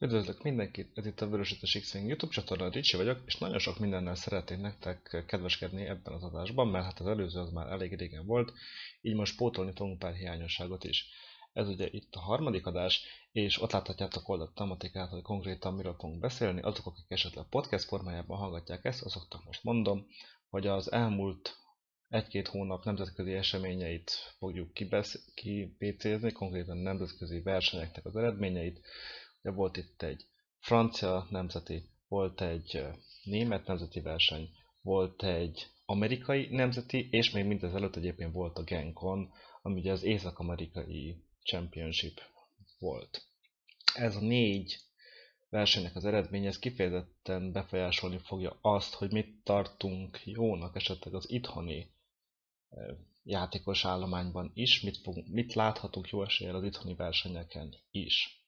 Üdvözlök mindenkit, ez itt a Vörösítés x YouTube csatorna, Ricsi vagyok, és nagyon sok mindennel szeretnék nektek kedveskedni ebben az adásban, mert hát az előző az már elég régen volt, így most pótolni fogunk pár hiányosságot is. Ez ugye itt a harmadik adás, és ott láthatjátok oldalt tematikát, hogy konkrétan miről fogunk beszélni. Azok, akik esetleg podcast formájában hallgatják ezt, azoknak most mondom, hogy az elmúlt egy-két hónap nemzetközi eseményeit fogjuk kipécézni, konkrétan nemzetközi versenyeknek az eredményeit, Ugye volt itt egy francia nemzeti, volt egy német nemzeti verseny, volt egy amerikai nemzeti, és még mindezelőtt egyébként volt a Genkon, ami ugye az észak-amerikai championship volt. Ez a négy versenynek az eredménye, ez kifejezetten befolyásolni fogja azt, hogy mit tartunk jónak esetleg az itthoni játékos állományban is, mit, fogunk, mit láthatunk jó eséllyel az itthoni versenyeken is.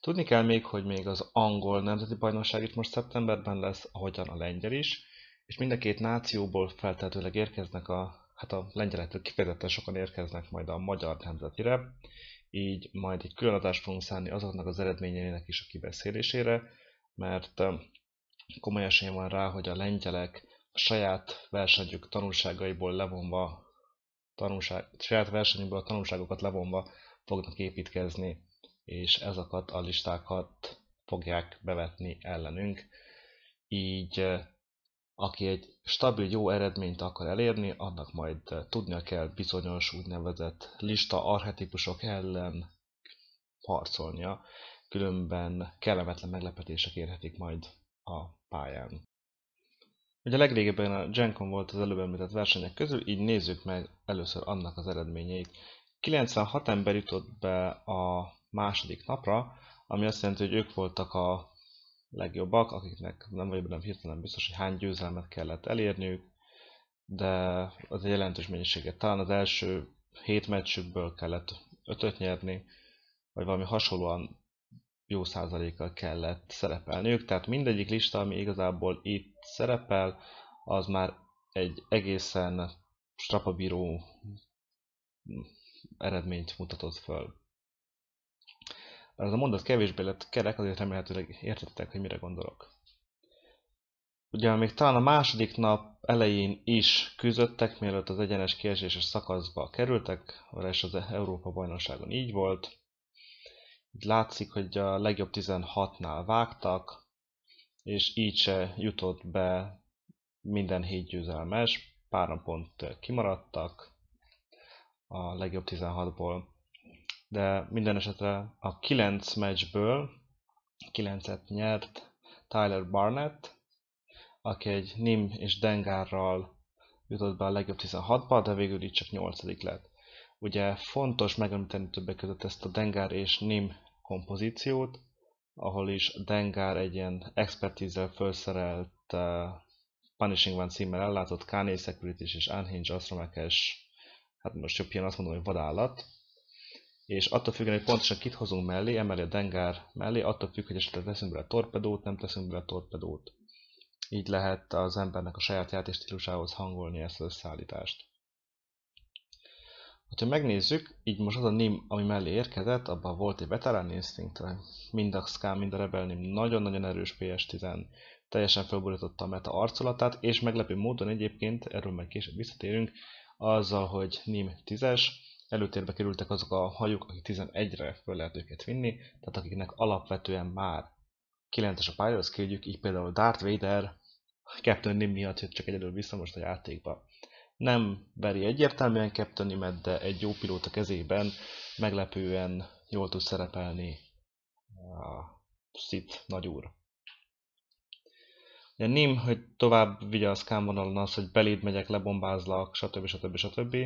Tudni kell még, hogy még az angol nemzeti bajnokság itt most szeptemberben lesz, ahogyan a lengyel is, és mind a két nációból feltehetőleg érkeznek a, hát a lengyelektől kifejezetten sokan érkeznek majd a magyar nemzetire, így majd egy külön adást fogunk szállni azoknak az eredményeinek is a kibeszélésére, mert komoly esély van rá, hogy a lengyelek a saját versenyük tanulságaiból levonva, tanulság, saját versenyükből a tanulságokat levonva fognak építkezni és ezeket a listákat fogják bevetni ellenünk. Így aki egy stabil, jó eredményt akar elérni, annak majd tudnia kell bizonyos úgynevezett lista arhetipusok ellen harcolnia, különben kellemetlen meglepetések érhetik majd a pályán. Ugye legrégebben a Gencon volt az előbb említett versenyek közül, így nézzük meg először annak az eredményeit. 96 ember jutott be a második napra, ami azt jelenti, hogy ők voltak a legjobbak, akiknek nem vagyok nem hirtelen biztos, hogy hány győzelmet kellett elérniük, de az egy jelentős mennyiséget. Talán az első hét meccsükből kellett ötöt nyerni, vagy valami hasonlóan jó százalékkal kellett szerepelniük. Tehát mindegyik lista, ami igazából itt szerepel, az már egy egészen strapabíró eredményt mutatott föl. Ez a mondat kevésbé lett kerek, azért remélhetőleg értettek, hogy mire gondolok. Ugye még talán a második nap elején is küzdöttek, mielőtt az egyenes kieséses szakaszba kerültek, és az Európa bajnokságon így volt. Itt látszik, hogy a legjobb 16-nál vágtak, és így se jutott be minden hét győzelmes, páran pont kimaradtak a legjobb 16-ból de minden esetre a 9 meccsből 9-et nyert Tyler Barnett, aki egy Nim és Dengárral jutott be a legjobb 16-ba, de végül így csak 8 lett. Ugye fontos megemlíteni többek között ezt a Dengár és Nim kompozíciót, ahol is Dengár egy ilyen expertízzel felszerelt uh, Punishing One címmel ellátott Kanye Security és Unhinged Astromekes, hát most jobb ilyen azt mondom, hogy vadállat, és attól függően, hogy pontosan kit hozunk mellé, emeli a dengár mellé, attól függ, hogy esetleg teszünk bele torpedót, nem teszünk bele torpedót. Így lehet az embernek a saját játéstílusához hangolni ezt az összeállítást. Ha megnézzük, így most az a NIM, ami mellé érkezett, abban volt egy Veteran Instinct, mind a Scam, mind a Rebel NIM nagyon-nagyon erős PS10, teljesen felborította a meta arcolatát, és meglepő módon egyébként, erről majd később visszatérünk, azzal, hogy NIM 10-es, előtérbe kerültek azok a hajók, akik 11-re föl lehet őket vinni, tehát akiknek alapvetően már 9-es a pálya, azt kérjük, így például Darth Vader Captain Nim miatt jött csak egyedül vissza most a játékba. Nem veri egyértelműen Captain Nimet, de egy jó pilóta kezében meglepően jól tud szerepelni a Sith nagyúr. Ugye Nim, hogy tovább vigye a scam vonalon az, hogy beléd megyek, lebombázlak, stb. stb. stb. stb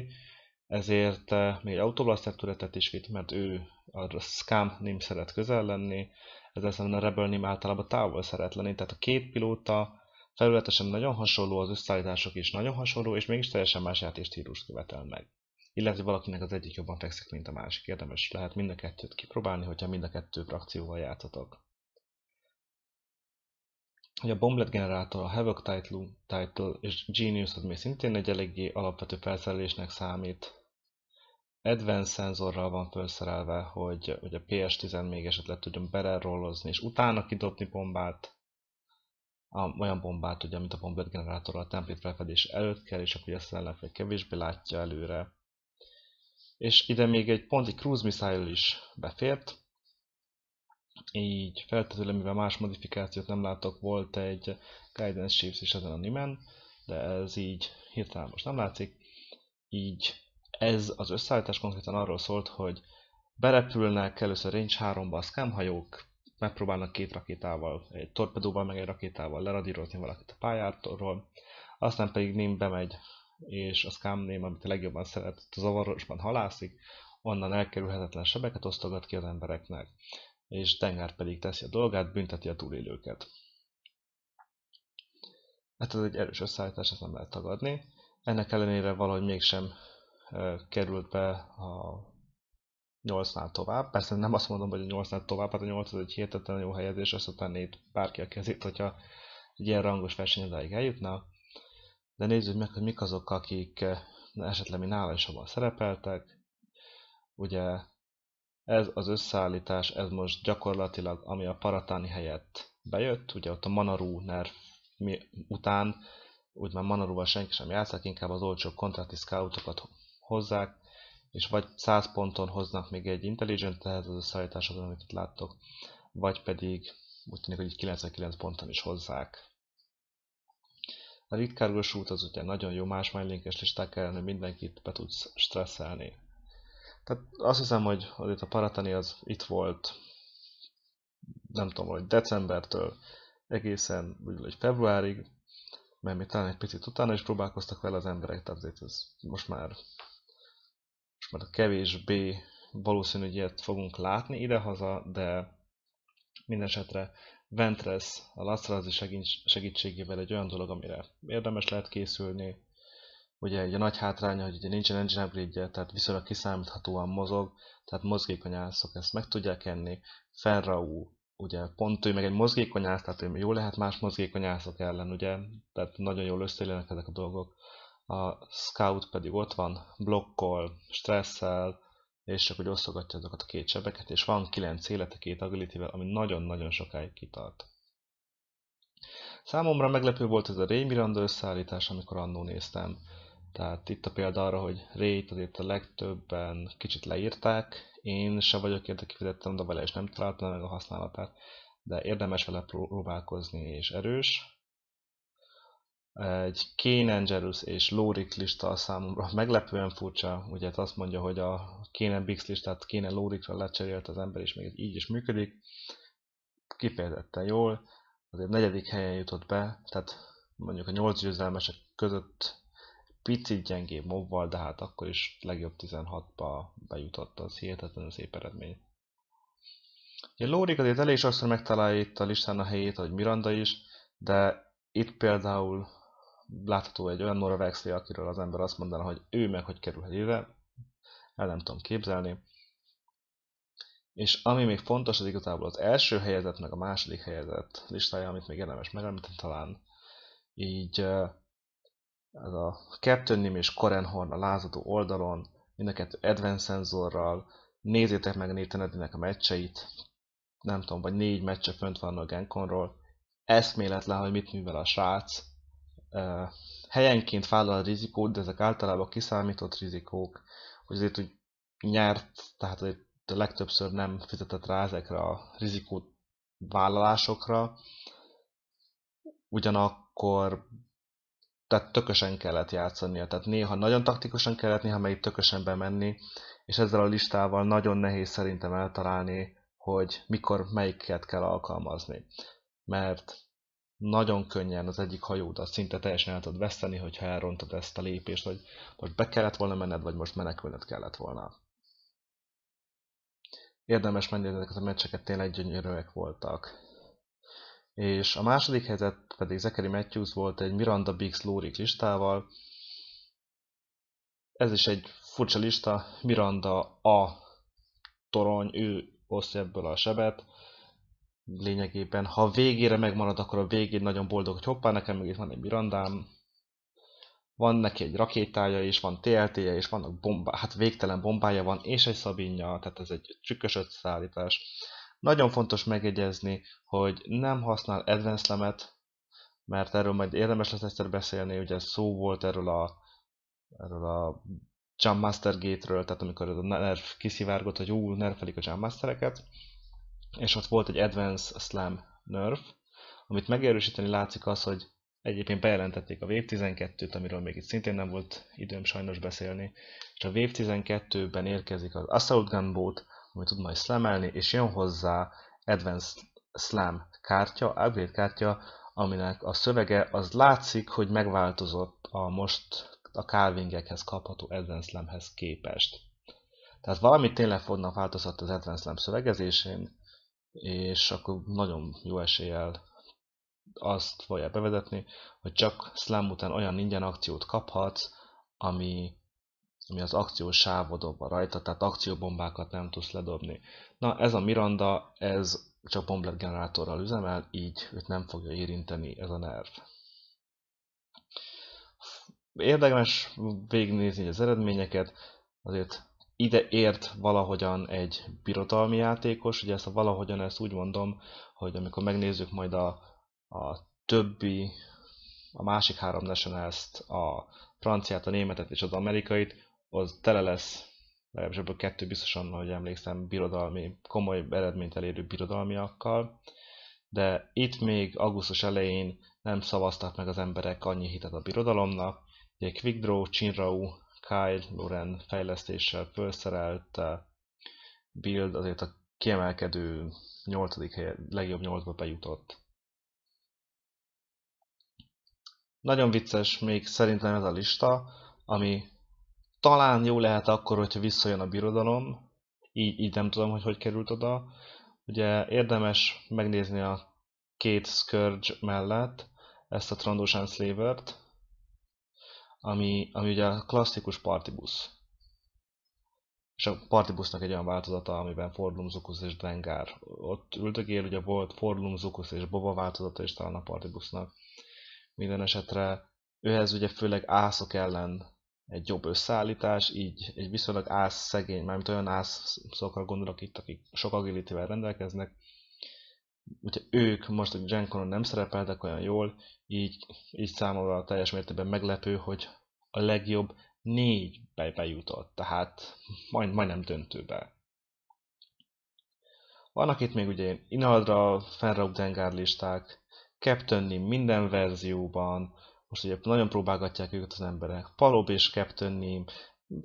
ezért eh, még autoblaster türetet is vitt, mert ő a Scam nem szeret közel lenni, ezzel szemben a Rebel nem általában távol szeret lenni, tehát a két pilóta felületesen nagyon hasonló, az összeállítások is nagyon hasonló, és mégis teljesen más játéstílust követel meg. Illetve valakinek az egyik jobban fekszik, mint a másik. Érdemes lehet mind a kettőt kipróbálni, hogyha mind a kettő frakcióval játszatok hogy a Bomblet generátor, a Havoc title, title és Genius az még szintén egy eléggé alapvető felszerelésnek számít. advanced szenzorral van felszerelve, hogy, hogy a PS10 még esetleg tudjon belerollozni, és utána kidobni bombát, olyan bombát, ugye, amit a bombát generátor a template felfedés előtt kell, és akkor ezt ellenfél kevésbé látja előre. És ide még egy ponti cruise missile is befért, így feltétlenül, mivel más modifikációt nem látok, volt egy Guidance Shifts is ezen a nimen, de ez így hirtelen most nem látszik. Így ez az összeállítás konkrétan arról szólt, hogy berepülnek először Range 3-ba a scam hajók, megpróbálnak két rakétával, egy torpedóval meg egy rakétával leradírozni valakit a pályától, aztán pedig Nim bemegy, és a scam Nim, amit a legjobban szeret, a zavarosban halászik, onnan elkerülhetetlen sebeket osztogat ki az embereknek, és Dengar pedig teszi a dolgát, bünteti a túlélőket. Hát ez egy erős összeállítás, ezt nem lehet tagadni. Ennek ellenére valahogy mégsem került be a 8-nál tovább. Persze nem azt mondom, hogy a 8-nál tovább, hát a 8 az egy hihetetlen jó helyezés, utána itt bárki a kezét, hogyha egy ilyen rangos verseny odáig eljutna. De nézzük meg, hogy mik azok, akik esetleg mi nála is abban szerepeltek. Ugye ez az összeállítás, ez most gyakorlatilag, ami a Paratáni helyett bejött, ugye ott a Manaru nerv után, úgy már Manaruval senki sem játszik, inkább az olcsó kontrakti scoutokat hozzák, és vagy 100 ponton hoznak még egy intelligent ehhez az összeállításhoz, amit láttok, vagy pedig úgy tűnik, hogy 99 ponton is hozzák. A ritkárgós út az ugye nagyon jó más linkes listák ellen, hogy mindenkit be tudsz stresszelni. Tehát azt hiszem, hogy itt a Paratani az itt volt, nem tudom, hogy decembertől egészen úgy, hogy februárig, mert még talán egy picit utána is próbálkoztak vele az emberek, tehát ez most már, most már kevésbé valószínű, hogy ilyet fogunk látni idehaza, de minden esetre Ventress a Lastrazi segítségével egy olyan dolog, amire érdemes lehet készülni, ugye egy a nagy hátránya, hogy ugye nincsen engine upgrade tehát viszonylag kiszámíthatóan mozog, tehát mozgékony ászok ezt meg tudják enni. Fenraú, ugye pont ő meg egy mozgékony ász, tehát ő jó lehet más mozgékony ászok ellen, ugye, tehát nagyon jól összeillenek ezek a dolgok. A scout pedig ott van, blokkol, stresszel, és csak hogy osztogatja azokat a két sebeket, és van 9 élete két agility ami nagyon-nagyon sokáig kitart. Számomra meglepő volt ez a Ray Miranda összeállítás, amikor annó néztem. Tehát itt a példa arra, hogy Ray-t azért a legtöbben kicsit leírták, én se vagyok érdekifizettem, de vele is nem találtam meg a használatát, de érdemes vele próbálkozni és erős. Egy Kane Angelus és Lorik lista számomra meglepően furcsa, ugye hát azt mondja, hogy a Kane Bix listát Kane Lorikra lecserélt az ember, és még így is működik. Kifejezetten jól, azért negyedik helyen jutott be, tehát mondjuk a nyolc győzelmesek között picit gyengébb mobval, de hát akkor is legjobb 16-ba bejutott, az hihetetlenül szép eredmény. Ugye Lórik azért elég sokszor megtalálja itt a listán a helyét, hogy Miranda is, de itt például látható egy olyan Nora Vexley, akiről az ember azt mondaná, hogy ő meg hogy kerülhet ide, el nem tudom képzelni. És ami még fontos, az igazából az első helyezett, meg a második helyezett listája, amit még érdemes megemlíteni talán, így ez a Captain és Korenhorn a lázadó oldalon, mind a kettő advanced szenzorral, nézzétek meg Nathan a meccseit, nem tudom, vagy négy meccse fönt van a Genkonról, eszméletlen, hogy mit művel a srác, helyenként vállal a rizikót, de ezek általában kiszámított rizikók, hogy azért úgy nyert, tehát azért a legtöbbször nem fizetett rá ezekre a rizikót vállalásokra, ugyanakkor tehát tökösen kellett játszania. Tehát néha nagyon taktikusan kellett, néha meg tökösen bemenni, és ezzel a listával nagyon nehéz szerintem eltalálni, hogy mikor melyiket kell alkalmazni. Mert nagyon könnyen az egyik hajódat szinte teljesen el tudod veszteni, hogyha elrontod ezt a lépést, hogy most be kellett volna menned, vagy most menekülned kellett volna. Érdemes menni, ezeket a meccseket tényleg gyönyörűek voltak és a második helyzet pedig Zachary Matthews volt egy Miranda Biggs Lórik listával. Ez is egy furcsa lista, Miranda a torony, ő osztja ebből a sebet. Lényegében, ha végére megmarad, akkor a végén nagyon boldog, hogy hoppá, nekem még itt van egy Mirandám. van neki egy rakétája is, van TLT-je és vannak bomba, hát végtelen bombája van, és egy szabinja, tehát ez egy trükkös összeállítás. Nagyon fontos megegyezni, hogy nem használ Advanced lemet, mert erről majd érdemes lesz egyszer beszélni, ugye szó volt erről a, erről a Jump Master Gate-ről, tehát amikor a nerf kiszivárgott, hogy ú, nerfelik a Jump Mastereket, és ott volt egy Advance Slam nerf, amit megerősíteni látszik az, hogy egyébként bejelentették a Wave 12-t, amiről még itt szintén nem volt időm sajnos beszélni, és a Wave 12-ben érkezik az Assault Gunboat, ami tud majd slamelni, és jön hozzá Advanced Slam kártya, upgrade kártya, aminek a szövege az látszik, hogy megváltozott a most a Calvingekhez kapható Advanced Slamhez képest. Tehát valamit tényleg fognak változtatni az Advanced Slam szövegezésén, és akkor nagyon jó eséllyel azt fogja bevezetni, hogy csak slam után olyan ingyen akciót kaphatsz, ami, ami az akciós sávodon van rajta, tehát akcióbombákat nem tudsz ledobni. Na ez a Miranda, ez csak bomblet generátorral üzemel, így őt nem fogja érinteni ez a nerv. Érdemes végignézni az eredményeket, azért ide ért valahogyan egy birodalmi játékos, ugye ezt a valahogyan ezt úgy mondom, hogy amikor megnézzük majd a, a többi, a másik három nationals a franciát, a németet és az amerikait, az tele lesz, legalábbis ebből kettő biztosan, hogy emlékszem, birodalmi, komoly eredményt elérő birodalmiakkal, de itt még augusztus elején nem szavaztak meg az emberek annyi hitet a birodalomnak, ugye Quick Draw, Chinrau, Kyle Loren fejlesztéssel felszerelt build azért a kiemelkedő 8. hely, legjobb 8-ba bejutott. Nagyon vicces még szerintem ez a lista, ami talán jó lehet akkor, hogyha visszajön a birodalom, így, így nem tudom, hogy hogy került oda. Ugye érdemes megnézni a két Scourge mellett ezt a Trandoshan Slaver-t, ami, ami ugye a klasszikus partibusz. És a partibusznak egy olyan változata, amiben Fordlum, Zukus és Dengár. Ott üldögél, ugye volt Fordlum, Zukus és Boba változata is talán a partibusznak. Minden esetre őhez ugye főleg ászok ellen egy jobb összeállítás, így egy viszonylag ász szegény, mármint olyan ászokra gondolok itt, akik sok agilityvel rendelkeznek, úgyhogy ők most a Genconon nem szerepeltek olyan jól, így, így számomra teljes mértékben meglepő, hogy a legjobb négy bejutott, tehát majd, majdnem döntőbe. Vannak itt még ugye Inaldra, Fenraub Dengar listák, Captain minden verzióban, most ugye nagyon próbálgatják őket az emberek, Palob és Captain Nim,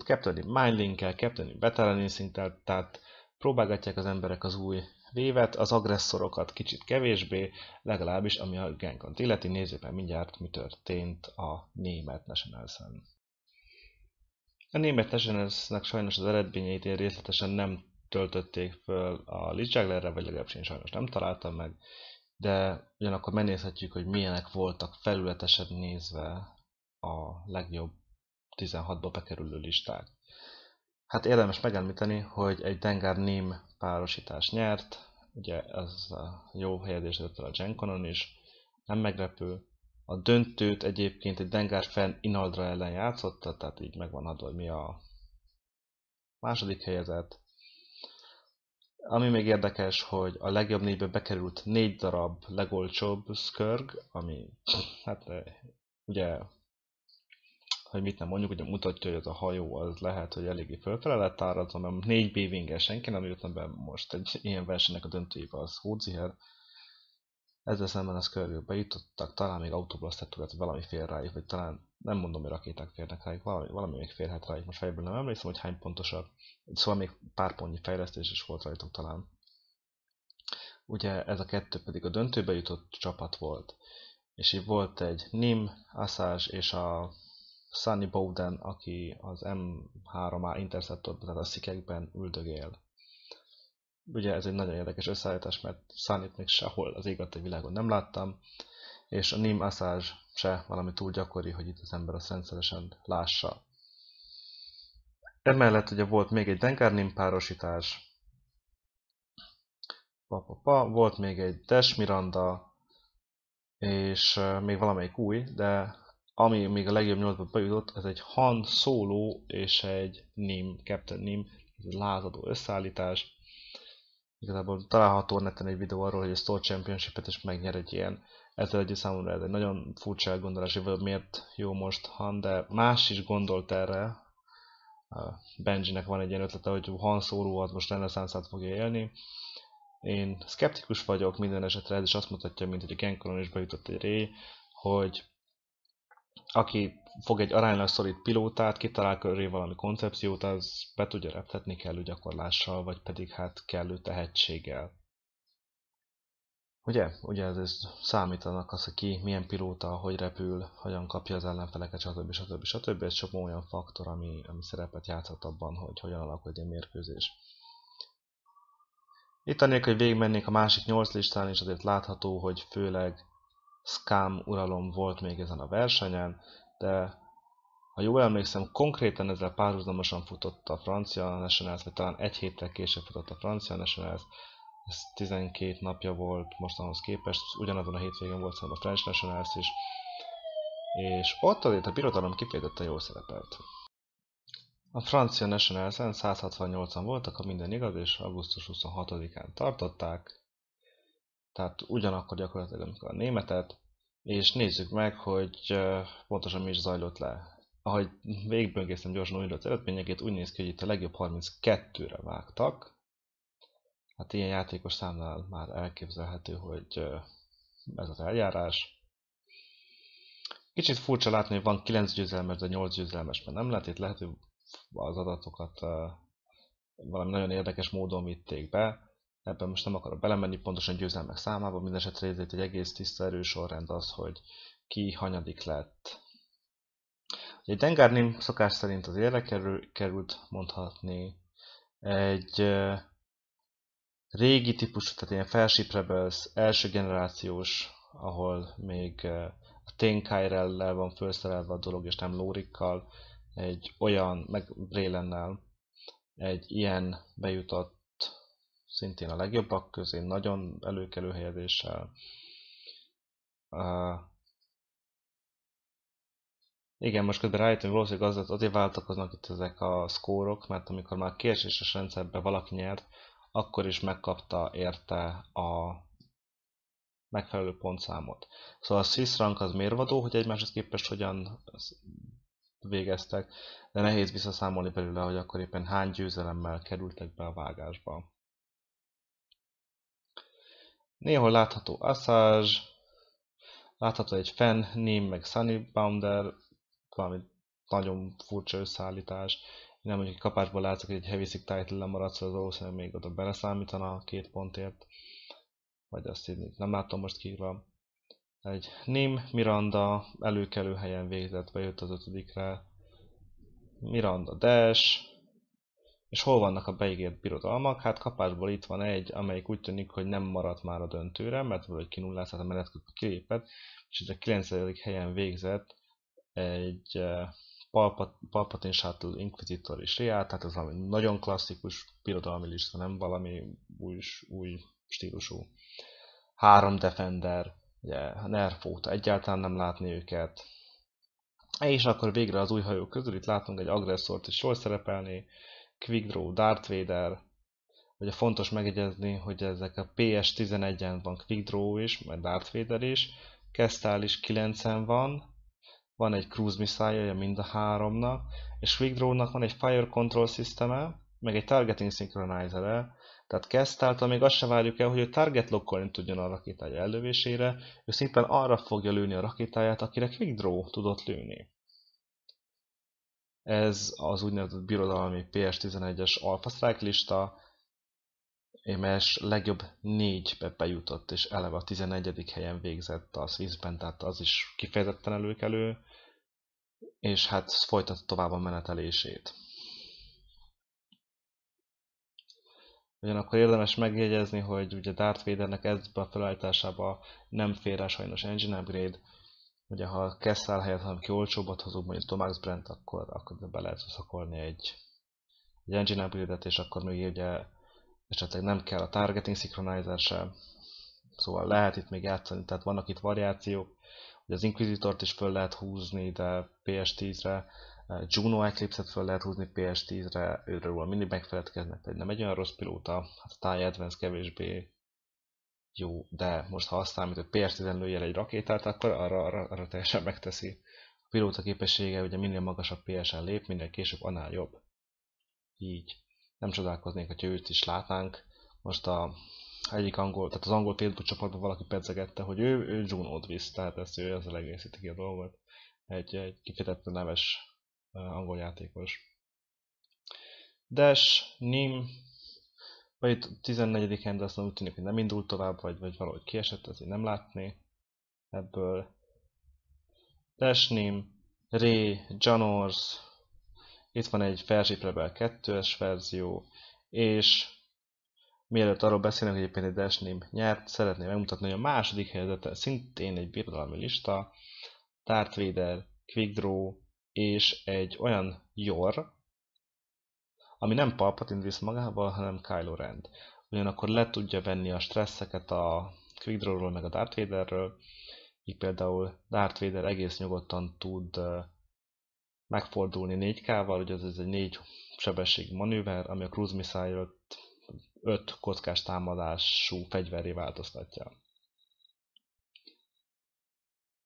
Captain Nim Mindlink-kel, Captain Nim Battle Instinct-tel, tehát próbálgatják az emberek az új vévet, az agresszorokat kicsit kevésbé, legalábbis ami a Genkont illeti, nézzük meg mindjárt, mi történt a német Nationals-en. A német Nationals-nek sajnos az eredményeit én részletesen nem töltötték föl a Lidzságlerre, vagy legalábbis én sajnos nem találtam meg, de ugyanakkor megnézhetjük, hogy milyenek voltak felületesen nézve a legjobb 16-ba bekerülő listák. Hát érdemes megemlíteni, hogy egy Dengar Nim párosítás nyert, ugye ez a jó helyezés a Genkonon is, nem meglepő. A döntőt egyébként egy Dengar Fan Inaldra ellen játszotta, tehát így megvan adva, hogy mi a második helyezett. Ami még érdekes, hogy a legjobb négybe bekerült négy darab legolcsóbb Skirg, ami hát ugye hogy mit nem mondjuk, ugye mutatja, hogy ez a hajó az lehet, hogy eléggé fölfele lett árazva, mert négy b senki nem jött be most egy ilyen versenynek a döntőjébe, az Hódziher. Ezzel szemben a körül bejutottak, talán még autóblasztetúrat, valami fél rájuk, vagy talán nem mondom, hogy rakéták férnek rájuk, valami, valami még férhet rájuk, most fejből nem emlékszem, hogy hány pontosabb. Szóval még pár pontnyi fejlesztés is volt rajtuk talán. Ugye ez a kettő pedig a döntőbe jutott csapat volt. És így volt egy Nim, Assange és a Sunny Bowden, aki az M3A Interceptorban, tehát a szikekben üldögél. Ugye ez egy nagyon érdekes összeállítás, mert Sunny-t még sehol az ég a világon nem láttam, és a Nim Assange se valami túl gyakori, hogy itt az ember azt rendszeresen lássa. Emellett ugye volt még egy Dengar Nim párosítás, pa, pa, pa. volt még egy Dash Miranda, és még valamelyik új, de ami még a legjobb nyolcba bejutott, ez egy Han Solo és egy Nim, Captain Nim, ez egy lázadó összeállítás. Igazából található neten egy videó arról, hogy a Store Championship-et is megnyer egy ilyen. Ezzel együtt számomra ez egy nagyon furcsa elgondolás, hogy miért jó most Han, de más is gondolt erre. Benjinek van egy ilyen ötlete, hogy Han Solo az most reneszánszát fogja élni. Én szkeptikus vagyok minden esetre, ez is azt mutatja, mint hogy a Genkoron is bejutott egy ré, hogy aki fog egy aránylag szolid pilótát, kitalál köré valami koncepciót, az be tudja reptetni kellő gyakorlással, vagy pedig hát kellő tehetséggel. Ugye? Ugye ez, ez számítanak az, ki milyen pilóta, hogy repül, hogyan kapja az ellenfeleket, stb. stb. stb. Ez sok olyan faktor, ami, ami szerepet játszhat abban, hogy hogyan alakul egy mérkőzés. Itt annélkül, hogy végigmennék a másik nyolc listán, és azért látható, hogy főleg scam uralom volt még ezen a versenyen, de ha jól emlékszem, konkrétan ezzel párhuzamosan futott a francia Nationals, vagy talán egy héttel később futott a francia Nationals, ez 12 napja volt mostanhoz képest, ugyanazon a hétvégén volt szerintem a French Nationals is, és ott azért a birodalom kifejezetten jól szerepelt. A francia Nationals-en 168-an voltak, ha minden igaz, és augusztus 26-án tartották, tehát ugyanakkor gyakorlatilag, amikor a németet, és nézzük meg, hogy pontosan mi is zajlott le. Ahogy végigböngésztem gyorsan újra az eredményeket, úgy néz ki, hogy itt a legjobb 32-re vágtak. Hát ilyen játékos számnál már elképzelhető, hogy ez az eljárás. Kicsit furcsa látni, hogy van 9 győzelmes, de 8 győzelmes, mert nem lehet. Itt lehet, hogy az adatokat valami nagyon érdekes módon vitték be ebben most nem akarok belemenni pontosan győzelmek számába, mindesetre ez egy egész tiszta erős sorrend az, hogy ki hanyadik lett. Egy Dengarnim szokás szerint az érre került mondhatni egy régi típusú, tehát ilyen Fellowship Rebels, első generációs, ahol még a Tane van felszerelve a dolog, és nem Lórikkal, egy olyan, meg Brélennel, egy ilyen bejutott szintén a legjobbak közé, nagyon előkelő helyezéssel. Uh, igen, most közben rájöttem, hogy valószínűleg azért, azért váltakoznak itt ezek a szkórok, mert amikor már kieséses rendszerben valaki nyert, akkor is megkapta érte a megfelelő pontszámot. Szóval a Swiss rank az mérvadó, hogy egymáshoz képest hogyan végeztek, de nehéz visszaszámolni belőle, hogy akkor éppen hány győzelemmel kerültek be a vágásba. Néhol látható Assage, látható egy Fen, Nim, meg Sunny Bounder, valami nagyon furcsa összeállítás. Nem mondjuk egy kapásból látszik, hogy egy Heavy title lemaradt, szóval valószínűleg még oda beleszámítana a két pontért. Vagy azt így nem látom most kívül. Egy Nim, Miranda előkelő helyen végzett, bejött az ötödikre. Miranda Dash, és hol vannak a beígért birodalmak? Hát kapásból itt van egy, amelyik úgy tűnik, hogy nem maradt már a döntőre, mert valahogy kinullázhat a menetkut kilépett, és itt a 9. helyen végzett egy uh, Palpatine Shuttle Inquisitor és Real, tehát ez valami nagyon klasszikus birodalmi lista, nem valami új, új stílusú. Három Defender, ugye, Nerfóta, egyáltalán nem látni őket. És akkor végre az új hajók közül itt látunk egy agresszort is jól szerepelni, Quickdraw Darth Vader, ugye fontos megjegyezni, hogy ezek a PS11-en van Quickdraw is, majd Darth Vader is, Kestal is 9-en van, van egy cruise missile mind a háromnak, és Quickdraw-nak van egy fire control systeme, meg egy targeting synchronizer -e, tehát Kestáltal még azt sem várjuk el, hogy ő target lockolni tudjon a rakétája ellövésére, ő szimplán arra fogja lőni a rakétáját, akire Quickdraw tudott lőni. Ez az úgynevezett birodalmi PS11-es Alpha Strike lista, és legjobb négybe bejutott, és eleve a 11. helyen végzett a Swissben, tehát az is kifejezetten előkelő, és hát folytatta tovább a menetelését. Ugyanakkor érdemes megjegyezni, hogy ugye Darth Vadernek ezbe a felállításába nem fér el sajnos engine upgrade, Ugye ha Kessel helyett valami olcsóbbat hozunk, mondjuk Tomax Brent, akkor, akkor be lehet szakolni egy, egy engine upgrade és akkor még ugye esetleg nem kell a targeting synchronizer sem. Szóval lehet itt még játszani, tehát vannak itt variációk. hogy az Inquisitort is föl lehet húzni, de PS10-re, Juno Eclipse-et föl lehet húzni PS10-re, őről mindig megfeledkeznek, hogy nem egy olyan rossz pilóta, hát a TIE Advance kevésbé jó, de most ha azt számít, hogy PS10-en lőjel egy rakétát, akkor arra, arra, arra teljesen megteszi. A pilóta képessége ugye minél magasabb PS-en lép, minél később annál jobb. Így. Nem csodálkoznék, hogyha őt is látnánk. Most a egyik angol, tehát az angol Facebook csoportban valaki pedzegette, hogy ő, ő Juno-t visz, tehát ezt ő ezzel egészíti ki a dolgot. Egy, egy kifejezetten neves angol játékos. Dash, Nim, vagy itt 14 de aztán úgy tűnik, hogy nem indult tovább, vagy, vagy valahogy kiesett, ezért nem látni ebből. Dash, Nim, Ray, Janors, itt van egy Fairship Rebel 2-es verzió, és mielőtt arról beszélünk, hogy egyébként egy Dashnim nyert, szeretném megmutatni, hogy a második helyzete szintén egy birodalmi lista, Darth Vader, Quick Draw és egy olyan Yor, ami nem Palpatine visz magával, hanem Kylo Ren. Ugyanakkor le tudja venni a stresszeket a Quick meg a Darth Vaderről, így például Darth Vader egész nyugodtan tud megfordulni 4K-val, ugye ez egy 4 sebesség manőver, ami a cruise missile 5 kockás támadású fegyveré változtatja.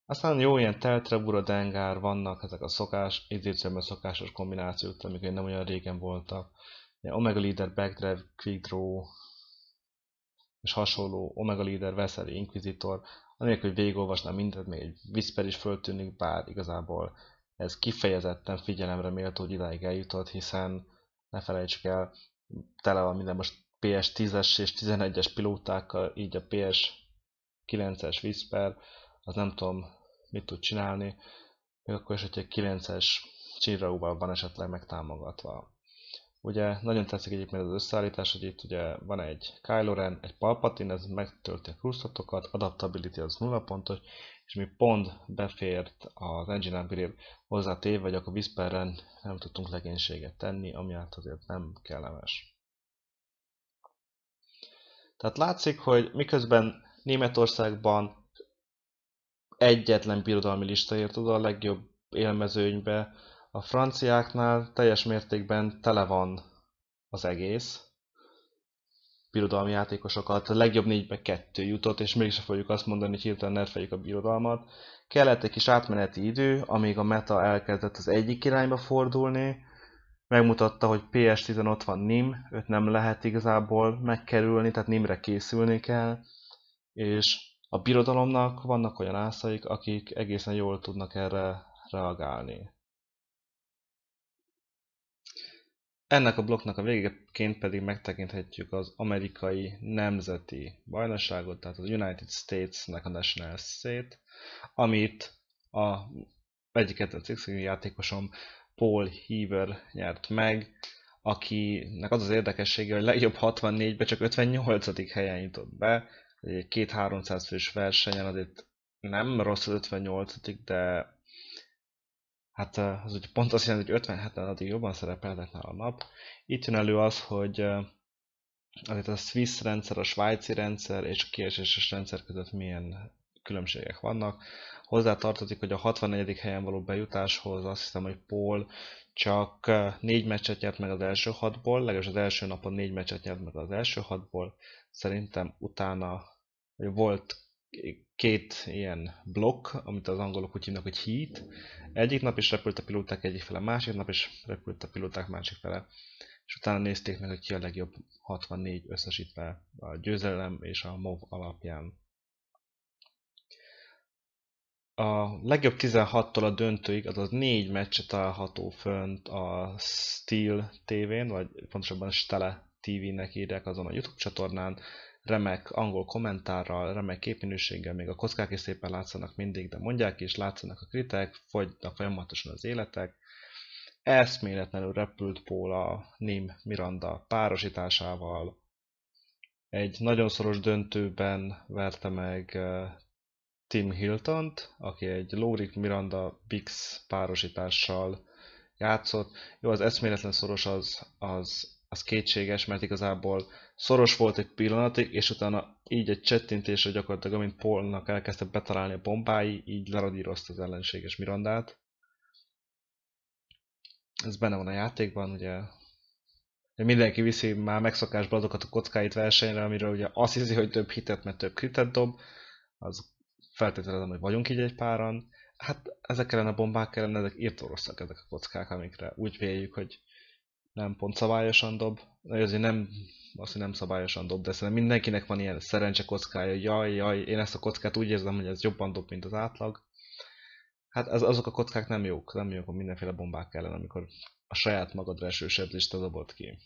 Aztán jó ilyen teltre, dengár, vannak ezek a szokás, idézőben szokásos kombinációk, amik nem olyan régen voltak. Omega Leader, Backdrive, Quick Draw, és hasonló Omega Leader, Veseli, Inquisitor, anélkül, hogy végigolvasnám mindent, még egy Whisper is föltűnik, bár igazából ez kifejezetten figyelemre méltó, hogy idáig eljutott, hiszen ne felejtsük el, tele van minden most PS10-es és 11-es pilótákkal, így a PS9-es Whisper, az nem tudom mit tud csinálni, még akkor is, hogyha egy 9-es Chinraúval van esetleg megtámogatva. Ugye nagyon tetszik egyébként az összeállítás, hogy itt ugye van egy Kylo Ren, egy Palpatine, ez megtölti a krusztotokat, adaptability az 0 pontos, és mi pont befért az engine upgrade hozzá tév, vagy akkor Whisperren nem tudtunk legénységet tenni, ami hát azért nem kellemes. Tehát látszik, hogy miközben Németországban egyetlen birodalmi lista ért oda a legjobb élmezőnybe, a franciáknál teljes mértékben tele van az egész, birodalmi játékosokat, a legjobb négybe kettő jutott, és mégse fogjuk azt mondani, hogy hirtelen nerfeljük a birodalmat. Kellett egy kis átmeneti idő, amíg a meta elkezdett az egyik irányba fordulni, megmutatta, hogy PS10 ott van NIM, őt nem lehet igazából megkerülni, tehát NIM-re készülni kell, és a birodalomnak vannak olyan ászaik, akik egészen jól tudnak erre reagálni. Ennek a blokknak a végéként pedig megtekinthetjük az amerikai nemzeti bajnokságot, tehát az United States-nek a National State, amit a egyik kedvenc játékosom Paul Heaver nyert meg, akinek az az érdekessége, hogy legjobb 64-be csak 58. helyen jutott be, két 300 fős versenyen, azért nem rossz az 58 de hát az úgy pont azt jelenti, hogy 57-en addig jobban szerepeltek a nap. Itt jön elő az, hogy azért a Swiss rendszer, a svájci rendszer és a kieséses rendszer között milyen különbségek vannak. Hozzá tartozik, hogy a 64. helyen való bejutáshoz azt hiszem, hogy Paul csak négy meccset nyert meg az első hatból, legalábbis az első napon négy meccset nyert meg az első hatból. Szerintem utána volt két ilyen blokk, amit az angolok úgy hívnak, hogy heat. Egyik nap is repült a pilóták egyik fele, másik nap is repült a pilóták másik fele. És utána nézték meg, hogy ki a legjobb 64 összesítve a győzelem és a MOV alapján. A legjobb 16-tól a döntőig, azaz négy meccse található fönt a Steel TV-n, vagy pontosabban Stele TV-nek írják azon a YouTube csatornán, remek angol kommentárral, remek képminőséggel, még a kockák is szépen látszanak mindig, de mondják is, látszanak a kritek, fogynak folyamatosan az életek. Eszméletlenül repült Póla Nim Miranda párosításával. Egy nagyon szoros döntőben verte meg eh, Tim Hilton-t, aki egy Lorik Miranda Bix párosítással játszott. Jó, az eszméletlen szoros az, az, az kétséges, mert igazából szoros volt egy pillanatig, és utána így egy csettintésre gyakorlatilag, amint Paulnak elkezdte betalálni a bombái, így leradírozta az ellenséges Mirandát. Ez benne van a játékban, ugye mindenki viszi már megszokásba azokat a kockáit versenyre, amiről ugye azt hiszi, hogy több hitet, mert több kritet dob, az feltételezem, hogy vagyunk így egy páran. Hát ezek ellen a bombák ellen, ezek írtó rosszak ezek a kockák, amikre úgy véljük, hogy nem pont szabályosan dob. Azért nem, azt, nem szabályosan dob, de szerintem mindenkinek van ilyen szerencse kockája, jaj, jaj, én ezt a kockát úgy érzem, hogy ez jobban dob, mint az átlag. Hát az, azok a kockák nem jók, nem jók a mindenféle bombák ellen, amikor a saját magadra esősebb lista dobott ki.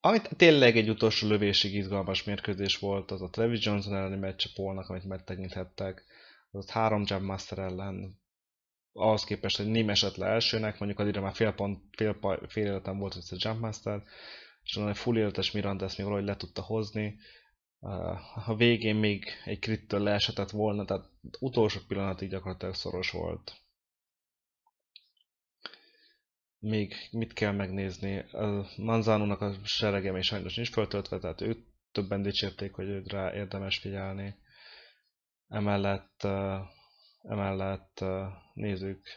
Amit tényleg egy utolsó lövésig izgalmas mérkőzés volt, az a Travis Johnson elleni meccs a Polnak, amit megtekinthettek. Az ott három Jump Master ellen ahhoz képest, hogy nem esett le elsőnek, mondjuk addigra már fél, pont, fél, fél életem volt ez a Jump Master, és onnan egy full életes Miranda ezt még valahogy le tudta hozni. A végén még egy krittől leesetett volna, tehát utolsó pillanatig gyakorlatilag szoros volt még mit kell megnézni? A Manzánónak a serege még sajnos nincs föltöltve, tehát őt többen dicsérték, hogy őt rá érdemes figyelni. Emellett, uh, emellett uh, nézzük,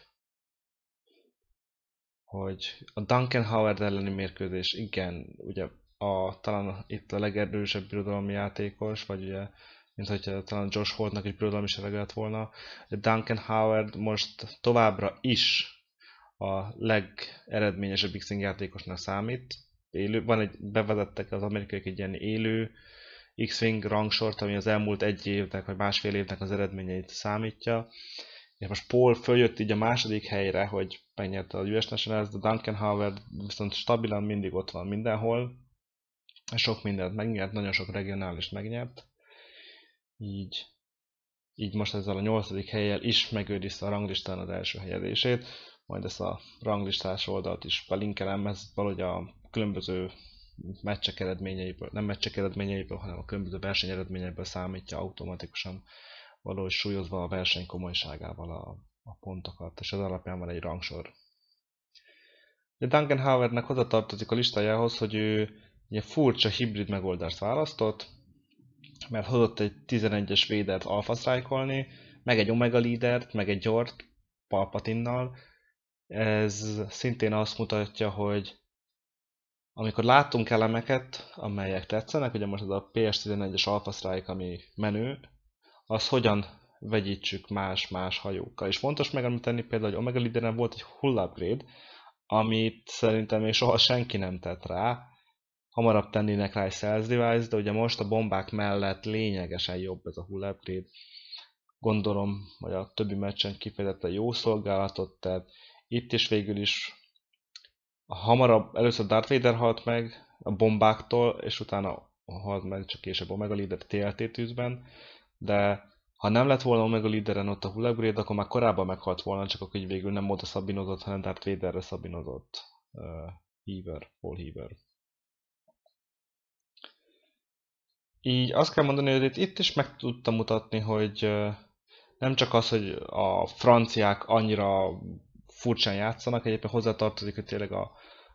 hogy a Duncan Howard elleni mérkőzés, igen, ugye a, talán itt a legerősebb birodalmi játékos, vagy ugye, mint hogyha talán Josh Holtnak egy birodalmi serege lett volna. Duncan Howard most továbbra is a legeredményesebb X-Wing játékosnak számít. Élő, van egy, bevezettek az amerikaiak egy ilyen élő X-Wing rangsort, ami az elmúlt egy évnek vagy másfél évnek az eredményeit számítja. És most Paul följött így a második helyre, hogy megnyerte a US Nationals, de Duncan Howard viszont stabilan mindig ott van mindenhol. Sok mindent megnyert, nagyon sok regionális megnyert. Így, így most ezzel a nyolcadik helyjel is megőrizte a ranglistán az első helyezését majd ezt a ranglistás oldalt is belinkelem, ez valahogy a különböző meccsek eredményeiből, nem meccsek eredményeiből, hanem a különböző verseny eredményeiből számítja automatikusan valahogy súlyozva a verseny komolyságával a, a pontokat, és az alapján van egy rangsor. De Duncan Howardnek hozzatartozik a listájához, hogy ő egy furcsa hibrid megoldást választott, mert hozott egy 11-es védert alfa meg egy omega lídert, meg egy gyort Palpatinnal, ez szintén azt mutatja, hogy amikor látunk elemeket, amelyek tetszenek, ugye most ez a PS11-es Alpha Strike, ami menő, az hogyan vegyítsük más-más hajókkal. És fontos megemlíteni például, hogy Omega Leaderen volt egy hull upgrade, amit szerintem még soha senki nem tett rá. Hamarabb tennének rá egy sales device, de ugye most a bombák mellett lényegesen jobb ez a hull upgrade. Gondolom, hogy a többi meccsen kifejezetten jó szolgálatot tett, itt is végül is hamarabb, először Darth Vader halt meg a bombáktól, és utána halt meg csak később Omega Leader TLT tűzben, de ha nem lett volna Omega Leaderen ott a Hull Upgrade, akkor már korábban meghalt volna, csak akkor így végül nem volt a szabinozott, hanem Darth Vaderre szabinozott uh, Heaver, Paul Heaver. Így azt kell mondani, hogy itt, is meg tudtam mutatni, hogy nem csak az, hogy a franciák annyira furcsán játszanak. Egyébként hozzátartozik, hogy tényleg a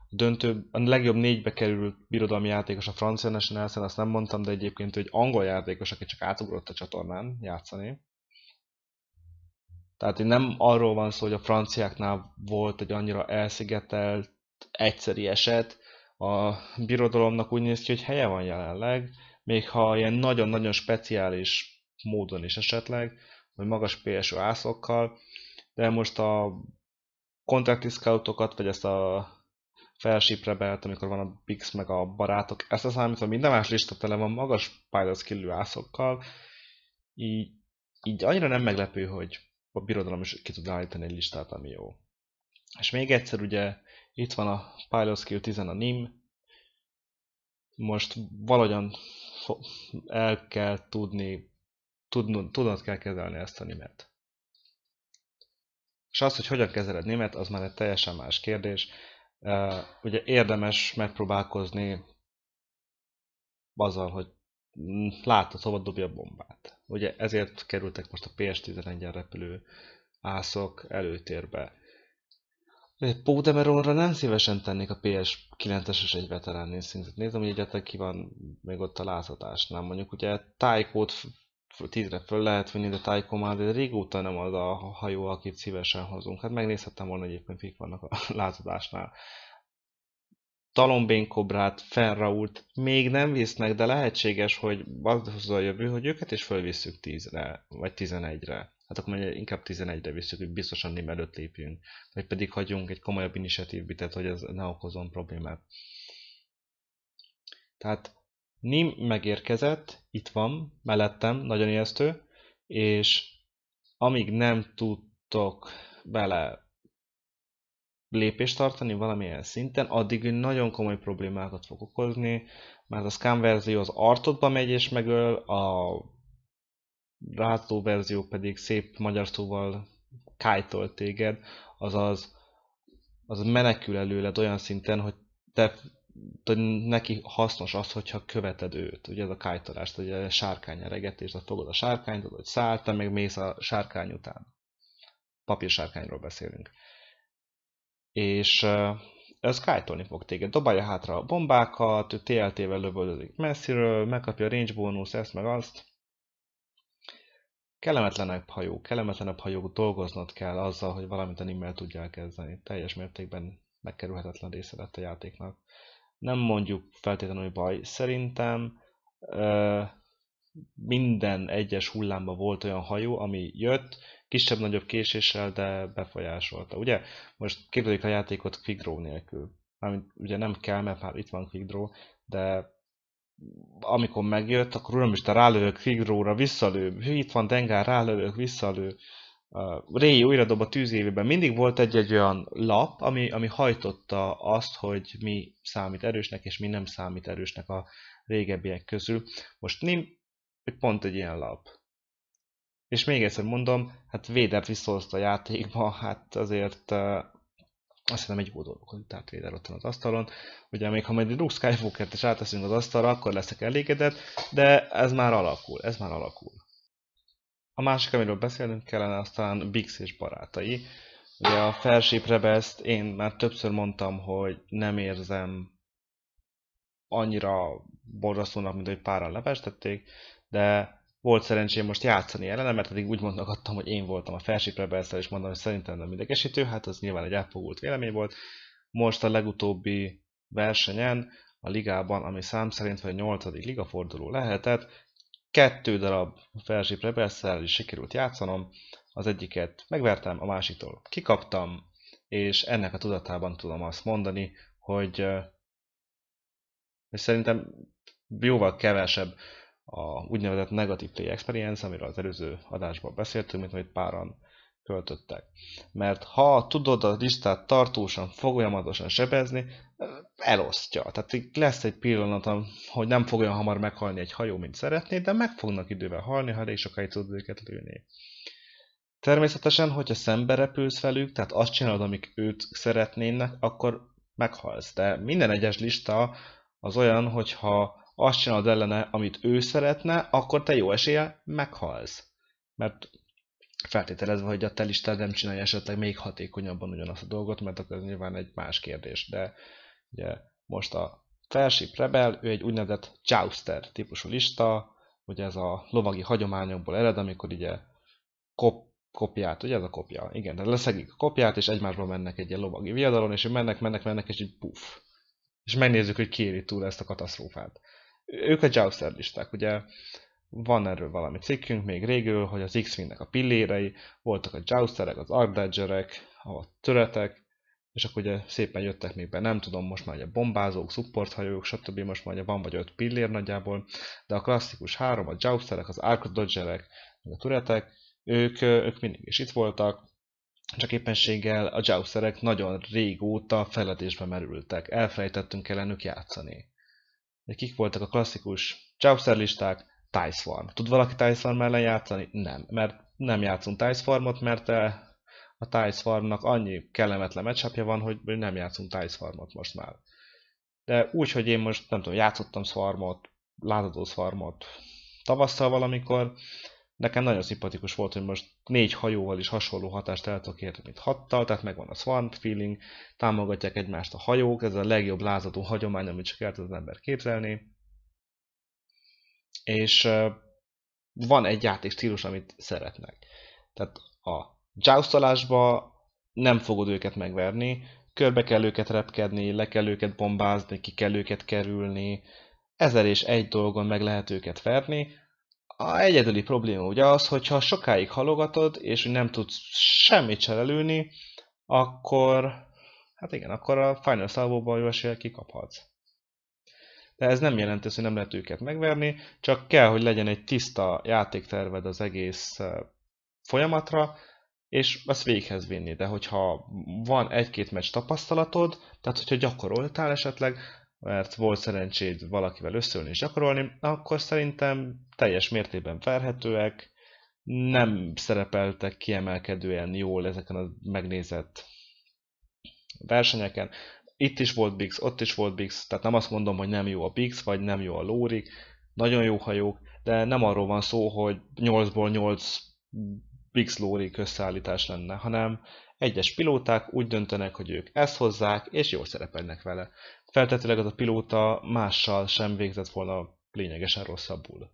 döntő, a legjobb négybe került birodalmi játékos a francia National azt nem mondtam, de egyébként hogy angol játékos, aki csak átugrott a csatornán játszani. Tehát nem arról van szó, hogy a franciáknál volt egy annyira elszigetelt, egyszeri eset, a birodalomnak úgy néz ki, hogy helye van jelenleg, még ha ilyen nagyon-nagyon speciális módon is esetleg, vagy magas PSO ászokkal, de most a contract scoutokat, vagy ezt a felsíp rebelt, amikor van a Bix meg a barátok, ezt a számítva minden más lista tele van magas pilot skill ászokkal, így, így annyira nem meglepő, hogy a birodalom is ki tud állítani egy listát, ami jó. És még egyszer ugye itt van a pilot skill 10 a NIM, most valahogyan el kell tudni, tudnod, tudnod kell kezelni ezt a nimet. És az, hogy hogyan kezeled német, az már egy teljesen más kérdés. Ugye érdemes megpróbálkozni azzal, hogy látod, hova dobja a bombát. Ugye ezért kerültek most a PS-11-en repülő ászok előtérbe. Pódemeronra nem szívesen tennék a PS9-es egy veterán szintet. Nézem, hogy egyáltalán ki van még ott a láthatásnál. Mondjuk ugye Tájkót tízre föl lehet vinni, de Taiko már de régóta nem az a hajó, akit szívesen hozunk. Hát megnézhettem volna egyébként, kik vannak a láthatásnál. Talombén Kobrát, Fenrault még nem visznek, de lehetséges, hogy az a jövő, hogy őket is fölvisszük 10-re, vagy 11-re. Hát akkor mondjuk inkább 11-re visszük, hogy biztosan nem előtt lépjünk. Vagy pedig hagyjunk egy komolyabb initiatív bitet, hogy ez ne okozon problémát. Tehát Nim megérkezett, itt van, mellettem, nagyon ijesztő, és amíg nem tudtok bele lépést tartani valamilyen szinten, addig nagyon komoly problémákat fog okozni, mert a scan verzió az artodba megy és megöl, a rátó verzió pedig szép magyar szóval kájtol téged, azaz az menekül előled olyan szinten, hogy te neki hasznos az, hogyha követed őt. Ugye ez a kájtolást, ugye a sárkány eregetés, tehát fogod a sárkányt, hogy szállt, te meg mész a sárkány után. Papírsárkányról beszélünk és ez kájtolni fog téged. Dobálja hátra a bombákat, TLT-vel lövöldözik messziről, megkapja a range bónusz, ezt meg azt. Kellemetlenebb hajó, kellemetlenebb hajók dolgoznod kell azzal, hogy valamit a nimmel tudjál kezdeni. Teljes mértékben megkerülhetetlen része lett a játéknak. Nem mondjuk feltétlenül, baj. Szerintem minden egyes hullámban volt olyan hajó, ami jött, kisebb-nagyobb késéssel, de befolyásolta. Ugye, most képzeljük a játékot quick draw nélkül. Mármint ugye nem kell, mert már itt van quick draw, de amikor megjött, akkor uram is, te rálövök quick draw-ra, visszalő, itt van Dengár, rálövök, visszalő, uh, Ray újra dob a tűzévében. Mindig volt egy-egy olyan lap, ami, ami hajtotta azt, hogy mi számít erősnek, és mi nem számít erősnek a régebbiek közül. Most nem, pont egy ilyen lap. És még egyszer mondom, hát Védert visszahozta a játékba, hát azért azt hiszem egy jó dolog, hogy Darth Vader ott van az asztalon. Ugye még ha majd Luke Skywalker-t is áteszünk az asztalra, akkor leszek elégedett, de ez már alakul, ez már alakul. A másik, amiről beszélnünk kellene, aztán Bix és barátai. Ugye a Fellowship rebels én már többször mondtam, hogy nem érzem annyira borzasztónak, mint hogy páran lepestették, de volt szerencsém most játszani ellene, mert eddig úgy mondogattam, hogy én voltam a Felsip rebels és mondom, hogy szerintem nem idegesítő, hát az nyilván egy elfogult vélemény volt. Most a legutóbbi versenyen, a ligában, ami szám szerint vagy a 8. ligaforduló lehetett, kettő darab Felsip rebels is sikerült játszanom, az egyiket megvertem, a másiktól kikaptam, és ennek a tudatában tudom azt mondani, hogy, hogy szerintem jóval kevesebb a úgynevezett negatív play experience, amiről az előző adásban beszéltünk, mint amit páran költöttek. Mert ha tudod a listát tartósan, folyamatosan sebezni, elosztja. Tehát lesz egy pillanat, hogy nem fog olyan hamar meghalni egy hajó, mint szeretné, de meg fognak idővel halni, ha elég sokáig tudod őket lőni. Természetesen, hogyha szembe repülsz velük, tehát azt csinálod, amik őt szeretnének, akkor meghalsz. De minden egyes lista az olyan, hogyha azt csinálod ellene, amit ő szeretne, akkor te jó esélye meghalsz. Mert feltételezve, hogy a te listád nem csinálja esetleg még hatékonyabban ugyanazt a dolgot, mert akkor ez nyilván egy más kérdés. De ugye most a Fellowship Rebel, ő egy úgynevezett Jouster típusú lista, ugye ez a lovagi hagyományokból ered, amikor ugye kop, kopját, ugye ez a kopja, igen, tehát leszegik a kopját, és egymásba mennek egy ilyen lovagi viadalon, és mennek, mennek, mennek, és így puff. És megnézzük, hogy ki túl ezt a katasztrófát ők a Jouster listák, ugye van erről valami cikkünk még régül, hogy az X-Wingnek a pillérei, voltak a Jousterek, az Arcdadgerek, a töretek, és akkor ugye szépen jöttek még be, nem tudom, most már a bombázók, supporthajók, stb. most már van vagy öt pillér nagyjából, de a klasszikus három, a Jousterek, az Arcdadgerek, a töretek, ők, ők mindig is itt voltak, csak éppenséggel a Jousterek nagyon régóta feledésbe merültek, elfelejtettünk ellenük játszani de kik voltak a klasszikus Chaucer listák, Tice. Tud valaki Tice ellen játszani? Nem, mert nem játszunk Tice Farmot, mert eh, a Tice Farmnak annyi kellemetlen matchupja van, hogy nem játszunk Tice Farmot most már. De úgy, hogy én most nem tudom, játszottam Swarmot, látható Swarmot tavasszal valamikor, nekem nagyon szimpatikus volt, hogy most négy hajóval is hasonló hatást el tudok érni, mint hattal, tehát megvan a Swan feeling, támogatják egymást a hajók, ez a legjobb lázadó hagyomány, amit csak el tud az ember képzelni. És van egy játék stílus, amit szeretnek. Tehát a joustolásba nem fogod őket megverni, körbe kell őket repkedni, le kell őket bombázni, ki kell őket kerülni, ezer és egy dolgon meg lehet őket verni. A egyedüli probléma ugye az, hogyha sokáig halogatod, és nem tudsz semmit se lelőni, akkor, hát igen, akkor a Final Salvo-ban jó kikaphatsz. De ez nem jelenti hogy nem lehet őket megverni, csak kell, hogy legyen egy tiszta játékterved az egész folyamatra, és azt véghez vinni. De hogyha van egy-két meccs tapasztalatod, tehát hogyha gyakoroltál esetleg, mert volt szerencséd valakivel összeülni és gyakorolni, akkor szerintem teljes mértékben verhetőek, nem szerepeltek kiemelkedően jól ezeken a megnézett versenyeken. Itt is volt Bix, ott is volt Bix, tehát nem azt mondom, hogy nem jó a Bix, vagy nem jó a Lórik, nagyon jó hajók, de nem arról van szó, hogy 8-ból 8 Bix Lórik összeállítás lenne, hanem egyes pilóták úgy döntenek, hogy ők ezt hozzák, és jól szerepelnek vele. Feltetőleg az a pilóta mással sem végzett volna lényegesen rosszabbul.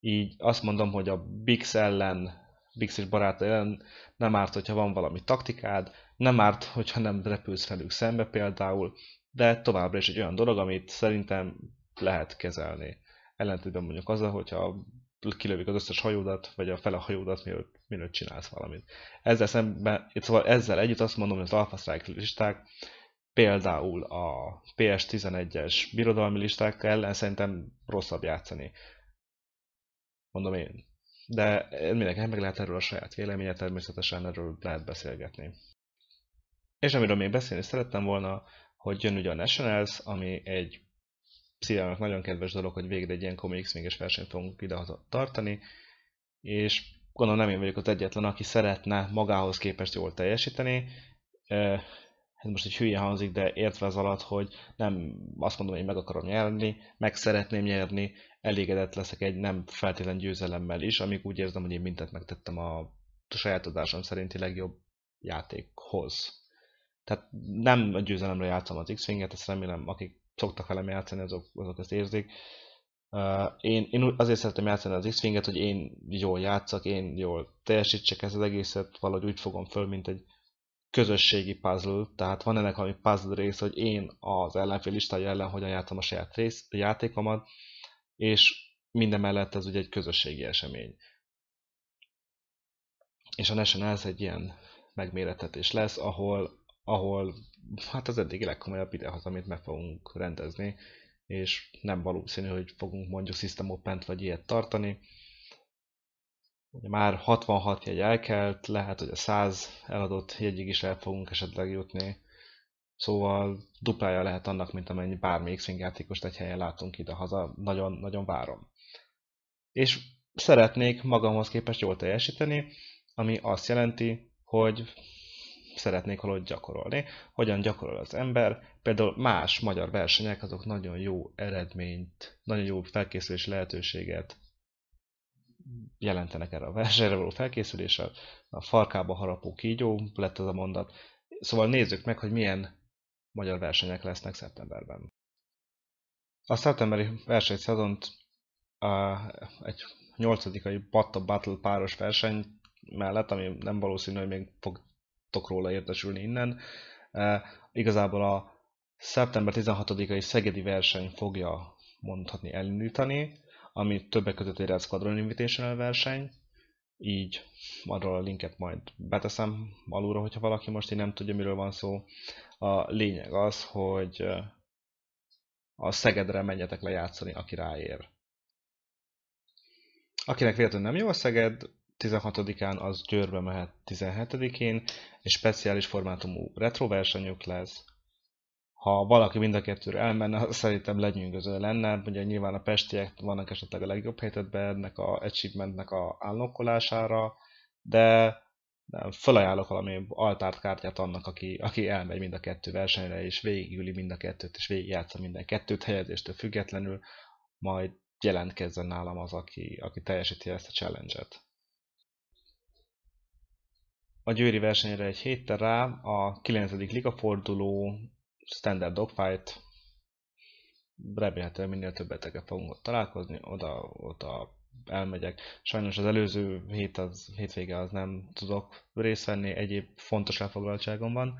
Így azt mondom, hogy a Bix ellen, Bix és baráta ellen nem árt, hogyha van valami taktikád, nem árt, hogyha nem repülsz velük szembe például, de továbbra is egy olyan dolog, amit szerintem lehet kezelni. Ellentétben mondjuk azzal, hogyha kilövik az összes hajódat, vagy a fele hajódat, mielőtt, mielőtt csinálsz valamit. Ezzel szemben, szóval ezzel együtt azt mondom, hogy az Alpha Strike listák, például a PS11-es birodalmi listák ellen szerintem rosszabb játszani. Mondom én. De mindenki meg lehet erről a saját véleménye, természetesen erről lehet beszélgetni. És amiről még beszélni szerettem volna, hogy jön ugye a Nationals, ami egy szívemnek nagyon kedves dolog, hogy végre egy ilyen komoly x versenyt fogunk idehaza tartani, és gondolom nem én vagyok az egyetlen, aki szeretne magához képest jól teljesíteni. Ez most egy hülye hangzik, de értve az alatt, hogy nem azt mondom, hogy meg akarom nyerni, meg szeretném nyerni, elégedett leszek egy nem feltétlen győzelemmel is, amíg úgy érzem, hogy én mindent megtettem a saját tudásom szerinti legjobb játékhoz. Tehát nem a győzelemre játszom az X-Winget, ezt remélem, akik szoktak velem játszani, azok, azok ezt érzik. Uh, én, én azért szeretem játszani az X-Winget, hogy én jól játszak, én jól teljesítsek ezt az egészet, valahogy úgy fogom föl, mint egy közösségi puzzle, tehát van ennek valami puzzle rész, hogy én az ellenfél listája ellen hogyan játszom a saját rész, a játékomat, és minden mellett ez ugye egy közösségi esemény. És a National egy ilyen megméretetés lesz, ahol, ahol hát az eddigi legkomolyabb idehat, amit meg fogunk rendezni, és nem valószínű, hogy fogunk mondjuk System open vagy ilyet tartani. Ugye már 66 jegy elkelt, lehet, hogy a 100 eladott jegyig is el fogunk esetleg jutni. Szóval duplája lehet annak, mint amennyi bármelyik szingjátékost egy helyen látunk ide-haza. Nagyon, nagyon várom. És szeretnék magamhoz képest jól teljesíteni, ami azt jelenti, hogy szeretnék valahogy gyakorolni. Hogyan gyakorol az ember? Például más magyar versenyek azok nagyon jó eredményt, nagyon jó felkészülési lehetőséget jelentenek erre a versenyre való felkészüléssel. A farkába harapó kígyó lett az a mondat. Szóval nézzük meg, hogy milyen magyar versenyek lesznek szeptemberben. A szeptemberi versenyszezont egy nyolcadikai Batta Battle páros verseny mellett, ami nem valószínű, hogy még fog tudtok róla értesülni innen. Igazából a szeptember 16-ai Szegedi verseny fogja mondhatni elindítani, ami többek között egy Red Squadron Invitational verseny, így arról a linket majd beteszem alulra, hogyha valaki most így nem tudja, miről van szó. A lényeg az, hogy a Szegedre menjetek le játszani, aki ráér. Akinek véletlenül nem jó a Szeged, 16-án az Győrbe mehet 17-én, és speciális formátumú retro versenyük lesz. Ha valaki mind a kettőre elmenne, az szerintem lenyűgöző lenne. Ugye nyilván a pestiek vannak esetleg a legjobb helyzetben ennek a achievementnek a állokkolására, de felajánlok valami altárt kártyát annak, aki, aki elmegy mind a kettő versenyre, és végigüli mind a kettőt, és végigjátsza minden kettőt helyezéstől függetlenül, majd jelentkezzen nálam az, aki, aki teljesíti ezt a challenge-et. A győri versenyre egy héttel rá a 9. ligaforduló Standard Dogfight remélhetően minél többeteket fogunk ott találkozni, oda, oda elmegyek. Sajnos az előző hét az, hétvége az nem tudok részt venni, egyéb fontos elfoglaltságom van,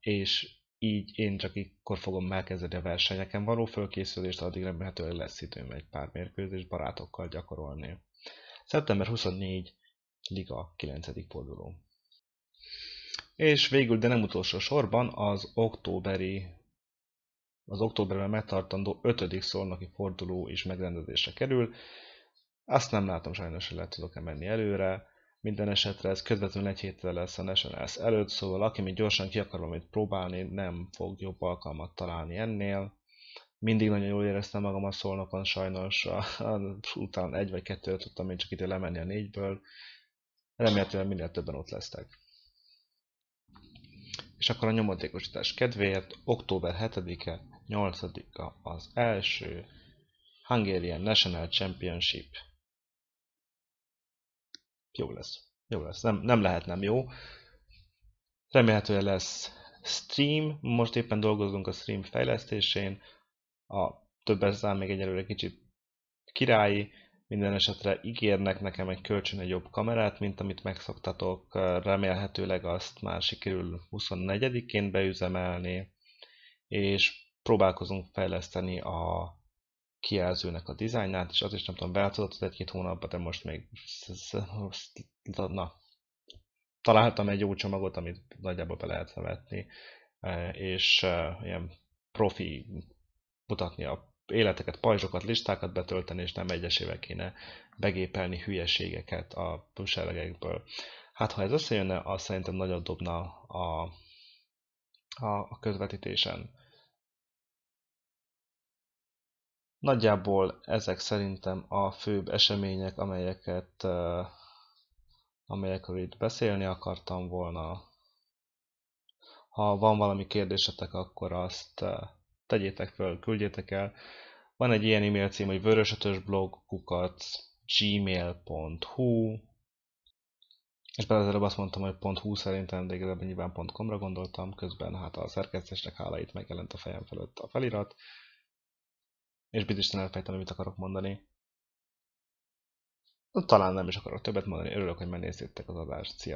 és így én csak akkor fogom elkezdeni a versenyeken való fölkészülést, addig remélhetőleg lesz időm egy pár mérkőzés barátokkal gyakorolni. Szeptember 24, Liga 9. forduló. És végül, de nem utolsó sorban, az októberi az októberben megtartandó 5. szolnoki forduló is megrendezésre kerül. Azt nem látom sajnos, hogy le tudok-e menni előre. Minden esetre ez közvetlenül egy héttel lesz a Nationals előtt, szóval aki még gyorsan ki akar valamit próbálni, nem fog jobb alkalmat találni ennél. Mindig nagyon jól éreztem magam a szolnokon, sajnos a, a, utána egy vagy kettőre tudtam még csak ide lemenni a négyből. Remélhetően minél többen ott lesztek. És akkor a nyomatékosítás kedvéért október 7-e, 8-a az első Hungarian National Championship jó lesz. Jó lesz. Nem, nem lehet nem jó. Remélhetően lesz stream. Most éppen dolgozunk a stream fejlesztésén. A többes szám még egyelőre kicsit királyi. Minden esetre ígérnek nekem egy kölcsön egy jobb kamerát, mint amit megszoktatok. Remélhetőleg azt már sikerül 24-én beüzemelni. És próbálkozunk fejleszteni a kijelzőnek a dizájnát, és az is nem tudom, változott egy-két hónapban, de most még na, találtam egy jó csomagot, amit nagyjából be lehet vetni, e, és e, ilyen profi mutatni a életeket, pajzsokat, listákat betölteni, és nem egyesével kéne begépelni hülyeségeket a pluselegekből. Hát ha ez összejönne, az szerintem nagyon dobna a, a, a közvetítésen. Nagyjából ezek szerintem a főbb események, amelyeket amelyekről itt beszélni akartam volna. Ha van valami kérdésetek, akkor azt tegyétek föl, küldjétek el. Van egy ilyen e-mail cím, hogy vörösötösblog.kukat gmail.hu és bele előbb azt mondtam, hogy .hu szerintem, de igazából nyilván .com-ra gondoltam, közben hát a szerkesztésnek hála itt megjelent a fejem fölött a felirat. És biztosan elfejtem, hogy mit akarok mondani. Talán nem is akarok többet mondani, örülök, hogy megnéztétek az adást. Szia!